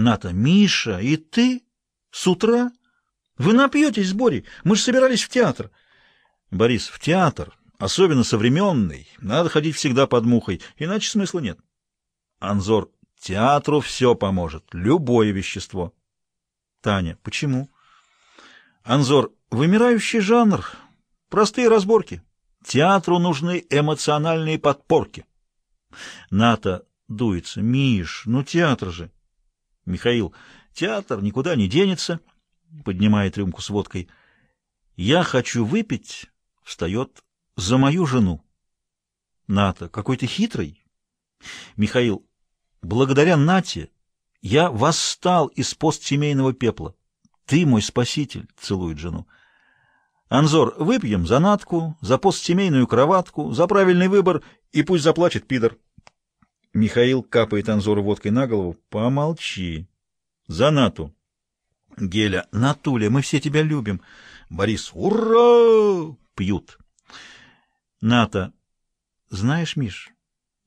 Ната, Миша, и ты? С утра? Вы напьетесь с Борей? Мы же собирались в театр. Борис, в театр, особенно современный, надо ходить всегда под мухой, иначе смысла нет. Анзор, театру все поможет, любое вещество. Таня, почему? Анзор, вымирающий жанр, простые разборки. Театру нужны эмоциональные подпорки. Ната дуется. Миш, ну театр же. Михаил, театр никуда не денется. Поднимает рюмку с водкой. Я хочу выпить, встает, за мою жену. Ната, какой ты хитрый. Михаил, благодаря Нате я восстал из постсемейного пепла. Ты мой спаситель, целует жену. Анзор, выпьем за натку, за постсемейную кроватку, за правильный выбор, и пусть заплачет пидор. Михаил капает Анзору водкой на голову. Помолчи. За нату. Геля, Натуля, мы все тебя любим. Борис, ура! Пьют. Ната, знаешь, Миш,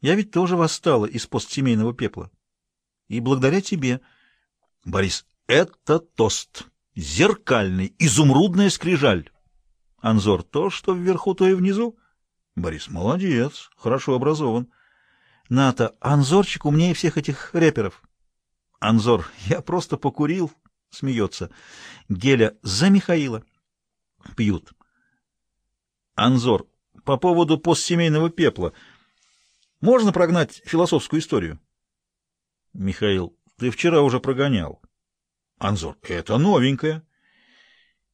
я ведь тоже восстала из постсемейного пепла. И благодаря тебе. Борис, это тост. Зеркальный, изумрудная скрижаль. Анзор, то, что вверху, то и внизу. Борис, молодец, хорошо образован. Ната, Анзорчик умнее всех этих рэперов. Анзор, я просто покурил, смеется. Геля, за Михаила. Пьют. Анзор, по поводу постсемейного пепла. Можно прогнать философскую историю? Михаил, ты вчера уже прогонял. Анзор, это новенькое.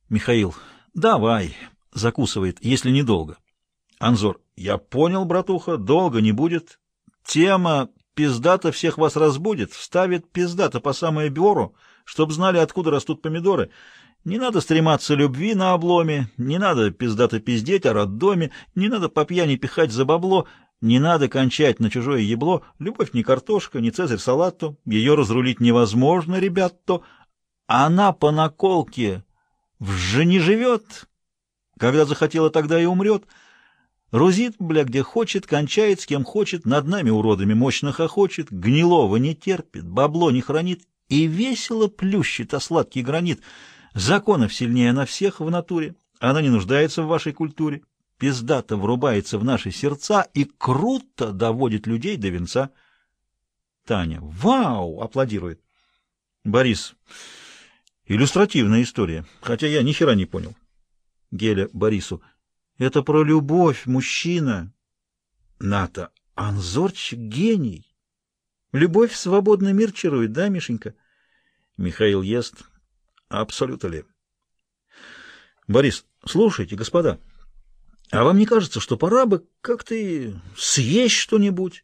Михаил, давай закусывает, если недолго. Анзор, я понял, братуха, долго не будет. Тема пиздата всех вас разбудит, вставит пиздата по самое бюро, чтоб знали, откуда растут помидоры. Не надо стрематься любви на обломе, не надо пиздато пиздеть о роддоме, не надо по пьяни пихать за бабло, не надо кончать на чужое ебло. Любовь не картошка, не цезарь салату, ее разрулить невозможно, ребят, то она по наколке в не живет, когда захотела, тогда и умрет. Рузит, бля, где хочет, кончает с кем хочет, над нами, уродами, мощно хохочет, гнилого не терпит, бабло не хранит и весело плющит, а сладкий гранит. Законов сильнее на всех в натуре, она не нуждается в вашей культуре. Пиздата врубается в наши сердца и круто доводит людей до венца. Таня. Вау! Аплодирует. Борис. Иллюстративная история, хотя я ни хера не понял. Геля Борису. Это про любовь, мужчина. Ната. Анзорчик гений. Любовь свободный мир чарует, да, Мишенька? Михаил ест. Абсолютно ли. Борис. Слушайте, господа, а вам не кажется, что пора бы как-то съесть что-нибудь?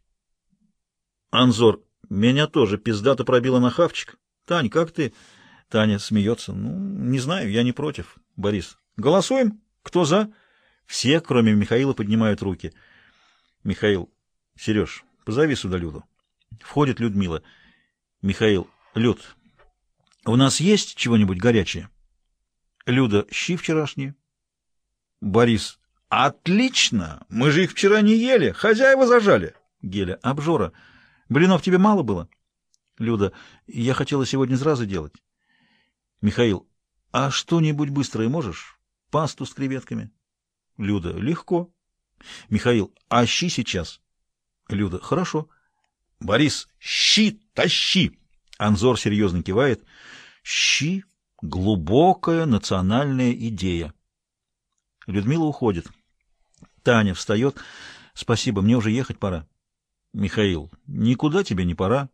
Анзор. Меня тоже пиздато пробило на хавчик. Тань, как ты... Таня смеется. Ну, не знаю, я не против. Борис. Голосуем? Кто за? Все, кроме Михаила, поднимают руки. Михаил. Сереж, позови сюда Люду. Входит Людмила. Михаил. Люд, у нас есть чего-нибудь горячее? Люда. Щи вчерашние. Борис. Отлично! Мы же их вчера не ели. Хозяева зажали. Геля. Обжора. Блинов тебе мало было? Люда. Я хотела сегодня сразу делать. Михаил, а что-нибудь быстрое можешь? Пасту с креветками? Люда, легко. Михаил, а щи сейчас? Люда, хорошо. Борис, щи тащи. Анзор серьезно кивает. Щи — глубокая национальная идея. Людмила уходит. Таня встает. Спасибо, мне уже ехать пора. Михаил, никуда тебе не пора.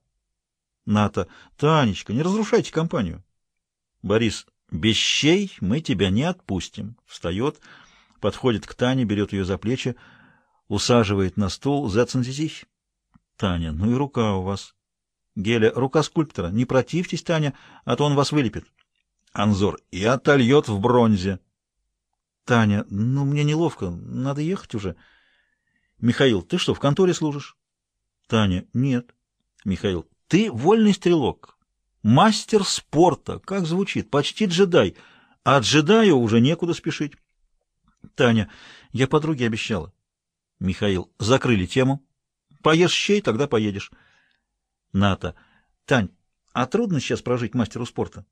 Ната, Танечка, не разрушайте компанию. Борис, без щей мы тебя не отпустим. Встает, подходит к Тане, берет ее за плечи, усаживает на стул. Зацензизих. Таня, ну и рука у вас. Геля, рука скульптора. Не противьтесь, Таня, а то он вас вылепит. Анзор, и отольет в бронзе. Таня, ну мне неловко, надо ехать уже. Михаил, ты что, в конторе служишь? Таня, нет. Михаил, ты вольный стрелок. Мастер спорта, как звучит, почти джедай, а джедаю уже некуда спешить. Таня, я подруге обещала. Михаил, закрыли тему. Поешь щей, тогда поедешь. Ната, Тань, А трудно сейчас прожить мастеру спорта.